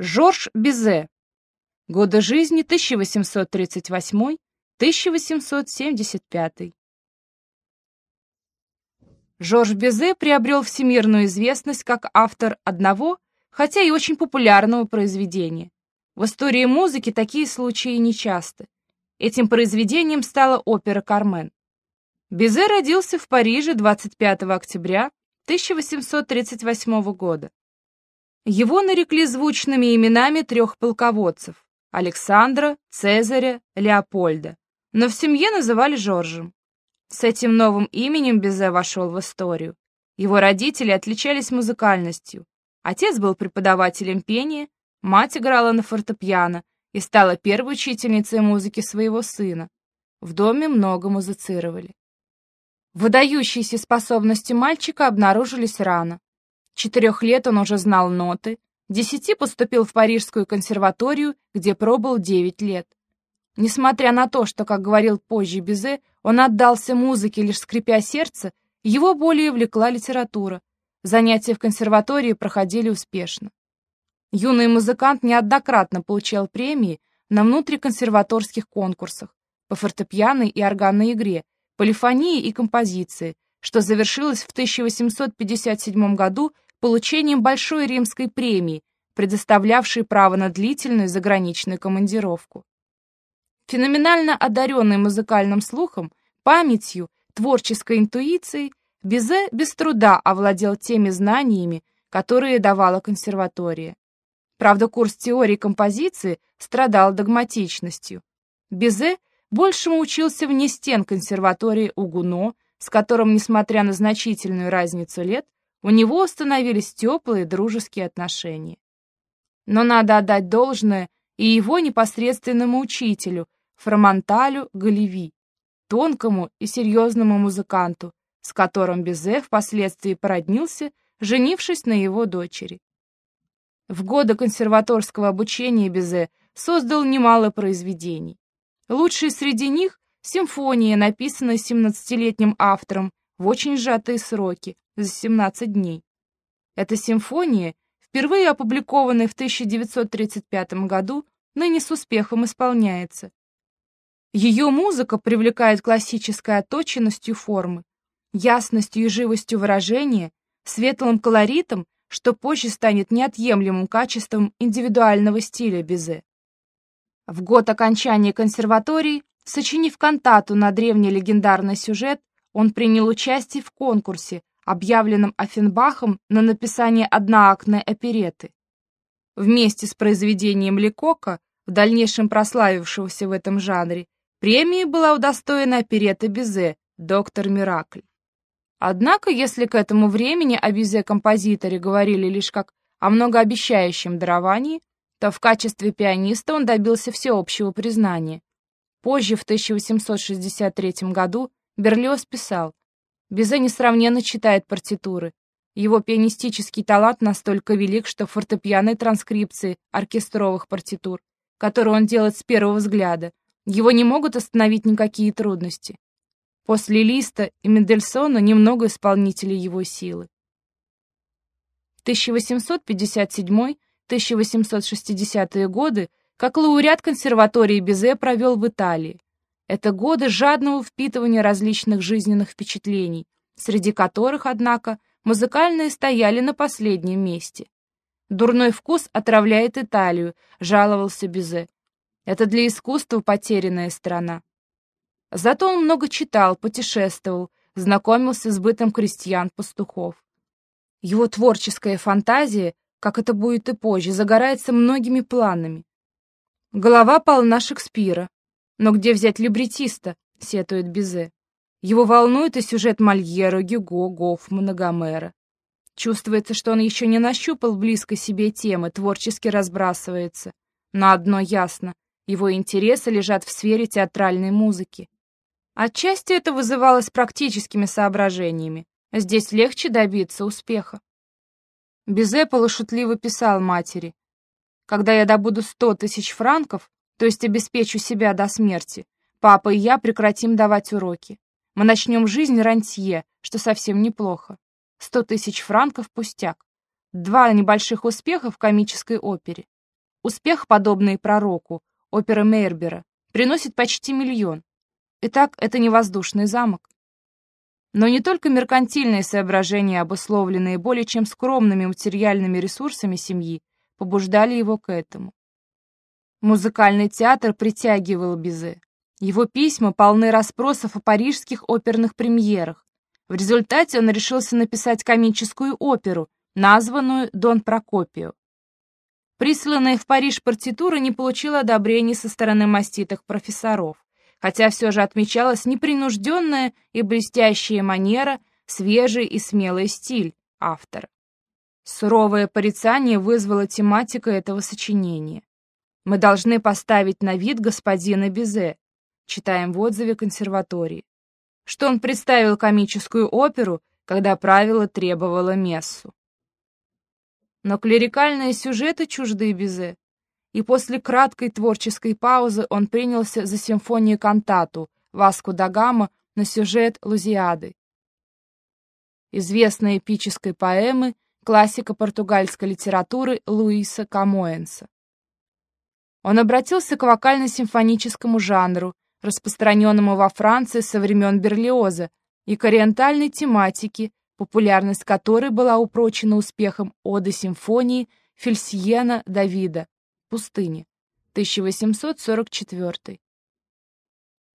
Жорж Бизе. Годы жизни 1838-1875. Жорж Бизе приобрел всемирную известность как автор одного, хотя и очень популярного произведения. В истории музыки такие случаи нечасты. Этим произведением стала опера «Кармен». Бизе родился в Париже 25 октября 1838 года. Его нарекли звучными именами трех полководцев – Александра, Цезаря, Леопольда, но в семье называли Жоржем. С этим новым именем Бизе вошел в историю. Его родители отличались музыкальностью. Отец был преподавателем пения, мать играла на фортепиано и стала первой учительницей музыки своего сына. В доме много музицировали. Выдающиеся способности мальчика обнаружились рано. Четырех лет он уже знал ноты, десяти поступил в Парижскую консерваторию, где пробыл девять лет. Несмотря на то, что, как говорил позже Бизе, он отдался музыке, лишь скрипя сердце, его более влекла литература. Занятия в консерватории проходили успешно. Юный музыкант неоднократно получал премии на внутриконсерваторских конкурсах по фортепианной и органной игре, полифонии и композиции, что завершилось в 1857 году получением Большой римской премии, предоставлявшей право на длительную заграничную командировку. Феноменально одаренный музыкальным слухом, памятью, творческой интуицией, Бизе без труда овладел теми знаниями, которые давала консерватория. Правда, курс теории композиции страдал догматичностью. Бизе большему учился вне стен консерватории Угуно, с которым, несмотря на значительную разницу лет, у него установились теплые дружеские отношения. Но надо отдать должное и его непосредственному учителю, Фроманталю Галиви, тонкому и серьезному музыканту, с которым Безе впоследствии породнился, женившись на его дочери. В годы консерваторского обучения Безе создал немало произведений. Лучшие среди них — симфония, написанная 17-летним автором в очень сжатые сроки, за 17 дней. Эта симфония, впервые опубликованная в 1935 году, ныне с успехом исполняется. Ее музыка привлекает классической отточенностью формы, ясностью и живостью выражения, светлым колоритом, что позже станет неотъемлемым качеством индивидуального стиля Бизе. В год окончания консерватории, сочинив кантату на древний легендарный сюжет, он принял участие в конкурсе, объявленном Оффенбахом на написание одноактной опереты. Вместе с произведением Лекока, в дальнейшем прославившегося в этом жанре, премии была удостоена оперета Бизе «Доктор Миракль». Однако, если к этому времени о Бизе-композиторе говорили лишь как о многообещающем даровании, то в качестве пианиста он добился всеобщего признания. Позже, в 1863 году, Берлиоз писал, «Безе несравненно читает партитуры. Его пианистический талант настолько велик, что фортепианной транскрипции оркестровых партитур, которые он делает с первого взгляда, его не могут остановить никакие трудности. После Листа и Мендельсона немного исполнителей его силы. 1857 1860-е годы как лауреат консерватории Бизе провел в Италии. Это годы жадного впитывания различных жизненных впечатлений, среди которых, однако, музыкальные стояли на последнем месте. «Дурной вкус отравляет Италию», — жаловался Бизе. «Это для искусства потерянная страна». Зато он много читал, путешествовал, знакомился с бытом крестьян-пастухов. Его творческая фантазия как это будет и позже, загорается многими планами. Голова полна Шекспира. Но где взять либретиста, сетует Бизе. Его волнует и сюжет Мольера, Гюго, Гофмана, Гомера. Чувствуется, что он еще не нащупал близко себе темы, творчески разбрасывается. Но одно ясно — его интересы лежат в сфере театральной музыки. Отчасти это вызывалось практическими соображениями. Здесь легче добиться успеха. Безэпола шутливо писал матери. «Когда я добуду сто тысяч франков, то есть обеспечу себя до смерти, папа и я прекратим давать уроки. Мы начнем жизнь рантье, что совсем неплохо. Сто тысяч франков пустяк. Два небольших успеха в комической опере. Успех, подобный пророку, опера Мейербера, приносит почти миллион. Итак, это не воздушный замок. Но не только меркантильные соображения, обусловленные более чем скромными материальными ресурсами семьи, побуждали его к этому. Музыкальный театр притягивал Бизе. Его письма полны расспросов о парижских оперных премьерах. В результате он решился написать комическую оперу, названную «Дон Прокопио». Присланная в Париж партитура не получила одобрения со стороны маститых профессоров, хотя все же отмечалась непринужденная и блестящая манера, свежий и смелый стиль автора. Суровое порицание вызвала тематика этого сочинения. Мы должны поставить на вид господина Бизе, читаем в отзыве консерватории, что он представил комическую оперу, когда правило требовало мессу. Но клерикальные сюжеты чужды Бизе, и после краткой творческой паузы он принялся за симфонию-кантату Васку да Гама на сюжет Лузиады. Известной эпической поэмы классика португальской литературы Луиса Камоэнса. Он обратился к вокально-симфоническому жанру, распространенному во Франции со времен Берлиоза, и к ориентальной тематике, популярность которой была упрочена успехом оды симфонии Фельсиена Давида «Пустыни» 1844.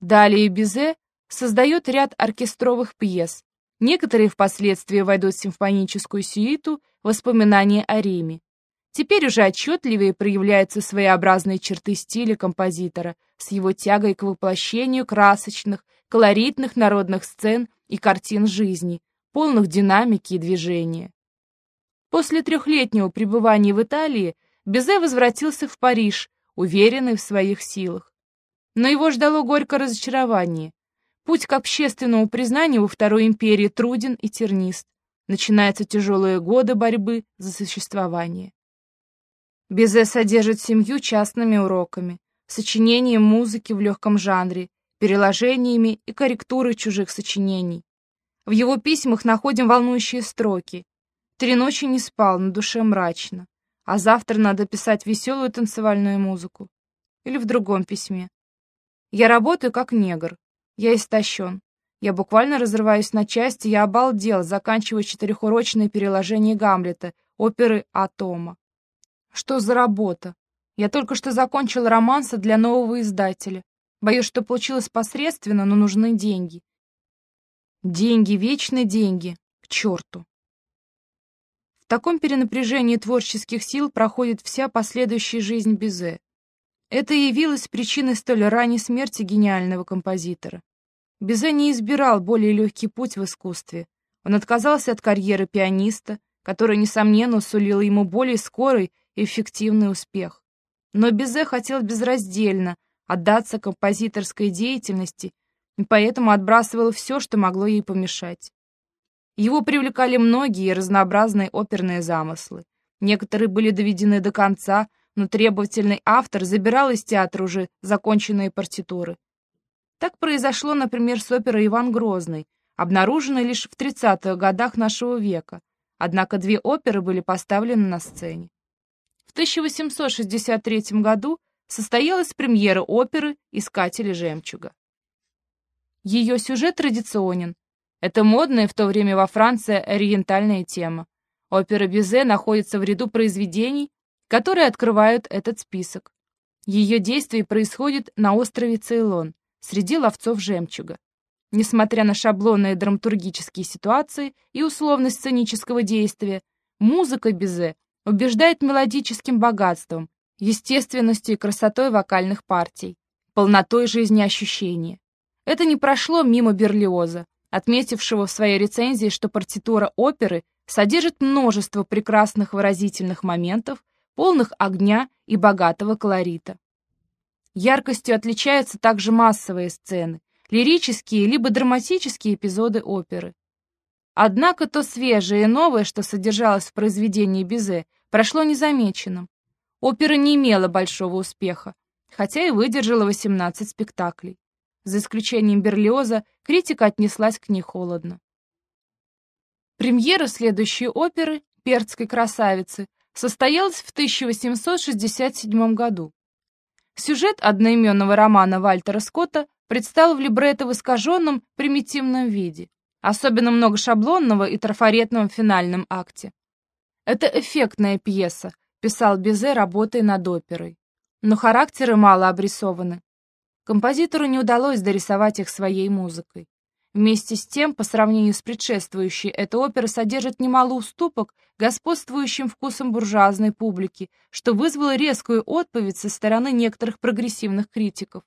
Далее Бизе создает ряд оркестровых пьес. Некоторые впоследствии войдут в симфоническую сюиту «Воспоминания о Риме». Теперь уже отчетливее проявляются своеобразные черты стиля композитора с его тягой к воплощению красочных, колоритных народных сцен и картин жизни, полных динамики и движения. После трехлетнего пребывания в Италии Безе возвратился в Париж, уверенный в своих силах. Но его ждало горькое разочарование. Путь к общественному признанию во Второй империи труден и тернист. Начинаются тяжелые годы борьбы за существование. Безе содержит семью частными уроками, сочинением музыки в легком жанре, переложениями и корректурой чужих сочинений. В его письмах находим волнующие строки. «Три ночи не спал, на душе мрачно, а завтра надо писать веселую танцевальную музыку». Или в другом письме. «Я работаю как негр. Я истощен. Я буквально разрываюсь на части, я обалдел, заканчивая четырехурочное переложение Гамлета, оперы Атома. Что за работа? Я только что закончил романса для нового издателя. Боюсь, что получилось посредственно, но нужны деньги. Деньги, вечные деньги. К черту. В таком перенапряжении творческих сил проходит вся последующая жизнь Бизе. Это явилось причиной столь ранней смерти гениального композитора. Бизе не избирал более легкий путь в искусстве. Он отказался от карьеры пианиста, которая, несомненно, сулила ему более скорый эффективный успех. Но Безе хотел безраздельно отдаться композиторской деятельности и поэтому отбрасывал все, что могло ей помешать. Его привлекали многие разнообразные оперные замыслы. Некоторые были доведены до конца, но требовательный автор забирал из театра уже законченные партитуры. Так произошло, например, с оперой «Иван Грозный», обнаруженной лишь в 30-х годах нашего века, однако две оперы были поставлены на сцене. 1863 году состоялась премьера оперы «Искатели жемчуга». Ее сюжет традиционен. Это модная в то время во Франции ориентальная тема. Опера Бизе находится в ряду произведений, которые открывают этот список. Ее действие происходит на острове Цейлон, среди ловцов жемчуга. Несмотря на шаблонные драматургические ситуации и условность сценического действия, музыка Бизе убеждает мелодическим богатством, естественностью и красотой вокальных партий, полнотой жизнеощущения. Это не прошло мимо Берлиоза, отметившего в своей рецензии, что партитура оперы содержит множество прекрасных выразительных моментов, полных огня и богатого колорита. Яркостью отличаются также массовые сцены, лирические либо драматические эпизоды оперы. Однако то свежее и новое, что содержалось в произведении Бизе, прошло незамеченным. Опера не имела большого успеха, хотя и выдержала 18 спектаклей. За исключением Берлиоза, критика отнеслась к ней холодно. Премьера следующей оперы «Перцкой красавицы» состоялась в 1867 году. Сюжет одноименного романа Вальтера Скотта предстал в либретто в искаженном, примитивном виде, особенно много шаблонного и трафаретного в финальном акте. «Это эффектная пьеса», — писал Безе, работая над оперой. Но характеры мало обрисованы. Композитору не удалось дорисовать их своей музыкой. Вместе с тем, по сравнению с предшествующей, эта опера содержит немало уступок господствующим вкусам буржуазной публики, что вызвало резкую отповедь со стороны некоторых прогрессивных критиков.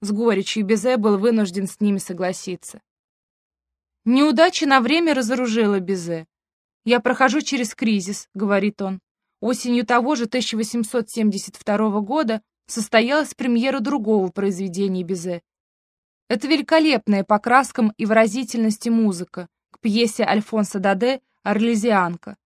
С горечью Безе был вынужден с ними согласиться. Неудача на время разоружила Безе. «Я прохожу через кризис», — говорит он. Осенью того же 1872 года состоялась премьера другого произведения Безе это великолепная по краскам и выразительности музыка к пьесе Альфонса Даде «Орлезианка».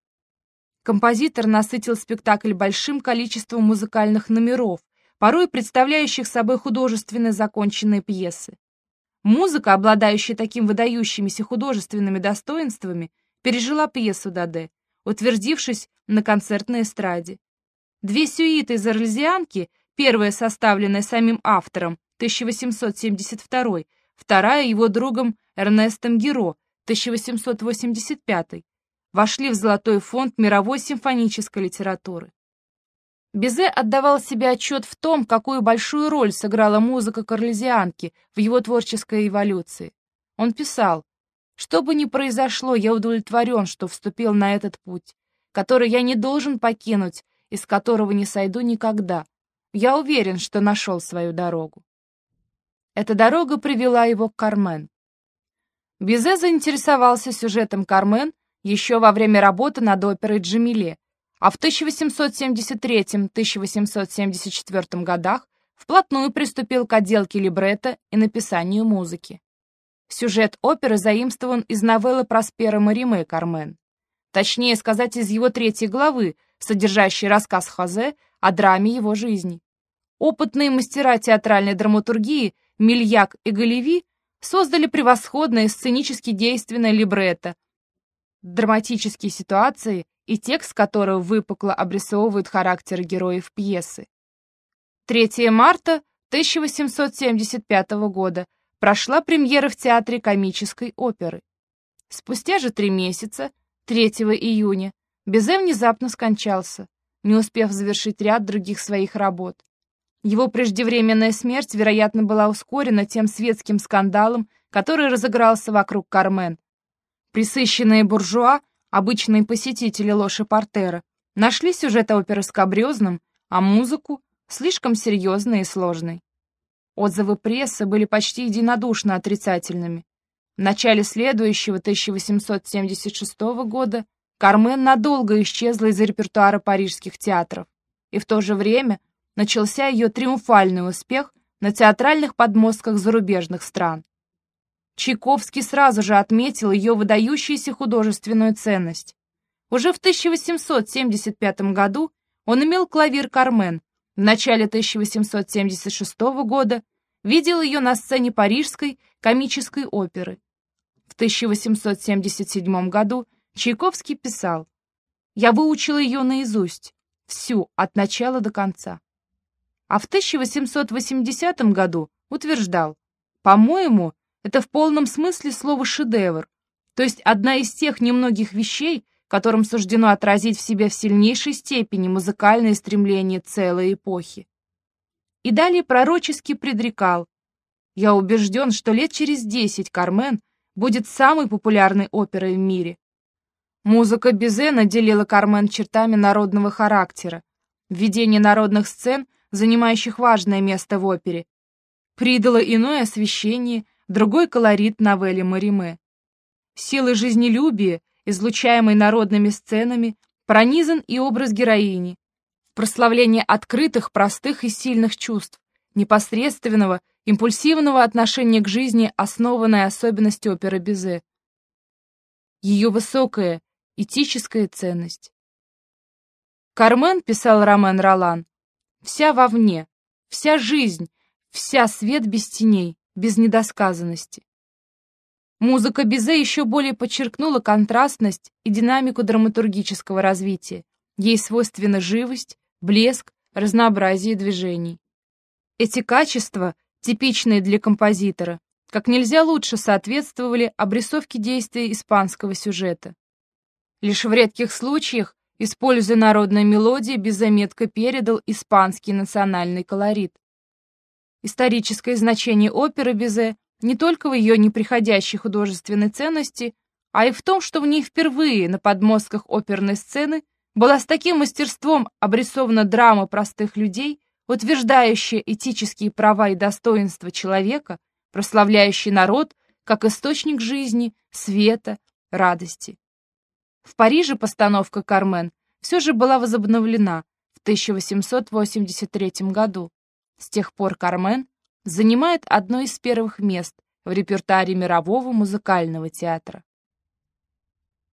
Композитор насытил спектакль большим количеством музыкальных номеров, порой представляющих собой художественные законченные пьесы. Музыка, обладающая таким выдающимися художественными достоинствами, пережила пьесу Даде, утвердившись на концертной эстраде. Две сюиты из «Орлезианки», первая составленная самим автором, 1872, вторая его другом Эрнестом Геро, 1885, вошли в золотой фонд мировой симфонической литературы. Безе отдавал себе отчет в том, какую большую роль сыграла музыка карлезианки в его творческой эволюции. Он писал, «Что бы ни произошло, я удовлетворен, что вступил на этот путь, который я не должен покинуть, из которого не сойду никогда. Я уверен, что нашел свою дорогу». Эта дорога привела его к Кармен. Бизе заинтересовался сюжетом Кармен еще во время работы над оперой «Джамиле», а в 1873-1874 годах вплотную приступил к отделке либретто и написанию музыки. Сюжет оперы заимствован из новеллы Проспера Мариме «Кармен». Точнее сказать, из его третьей главы, содержащей рассказ Хозе о драме его жизни. Опытные мастера театральной драматургии Мильяк и Галеви создали превосходное сценически действенное либретто, драматические ситуации и текст которого выпукло обрисовывают характер героев пьесы. 3 марта 1875 года прошла премьера в Театре комической оперы. Спустя же три месяца, 3 июня, Безе внезапно скончался, не успев завершить ряд других своих работ. Его преждевременная смерть, вероятно, была ускорена тем светским скандалом, который разыгрался вокруг Кармен. Присыщенные буржуа, обычные посетители Лоши Портера, нашли сюжет оперы скабрезным, а музыку — слишком серьезной и сложной. Отзывы прессы были почти единодушно отрицательными. В начале следующего, 1876 года, Кармен надолго исчезла из репертуара парижских театров, и в то же время — начался ее триумфальный успех на театральных подмостках зарубежных стран. Чайковский сразу же отметил ее выдающуюся художественную ценность. Уже в 1875 году он имел клавир «Кармен», в начале 1876 года видел ее на сцене Парижской комической оперы. В 1877 году Чайковский писал «Я выучил ее наизусть, всю, от начала до конца» а в 1880 году утверждал, «По-моему, это в полном смысле слова «шедевр», то есть одна из тех немногих вещей, которым суждено отразить в себе в сильнейшей степени музыкальные стремления целой эпохи. И далее пророчески предрекал, «Я убежден, что лет через десять «Кармен» будет самой популярной оперой в мире». Музыка Бизе наделила «Кармен» чертами народного характера. Введение народных сцен – занимающих важное место в опере, придало иное освещение, другой колорит новелле Мариме. Силой жизнелюбия, излучаемой народными сценами, пронизан и образ героини, прославление открытых, простых и сильных чувств, непосредственного, импульсивного отношения к жизни, основанной особенности оперы Безе. Ее высокая, этическая ценность. Кармен, писал Ромен Ролан, Вся вовне, вся жизнь, вся свет без теней, без недосказанности. Музыка Бизе еще более подчеркнула контрастность и динамику драматургического развития. Ей свойственна живость, блеск, разнообразие движений. Эти качества, типичные для композитора, как нельзя лучше соответствовали обрисовке действия испанского сюжета. Лишь в редких случаях, используя народные мелодии, беззаметко передал испанский национальный колорит. Историческое значение оперы Безе не только в ее неприходящей художественной ценности, а и в том, что в ней впервые на подмостках оперной сцены была с таким мастерством обрисована драма простых людей, утверждающая этические права и достоинства человека, прославляющий народ как источник жизни, света, радости. В Париже постановка «Кармен» все же была возобновлена в 1883 году. С тех пор «Кармен» занимает одно из первых мест в репертуаре мирового музыкального театра.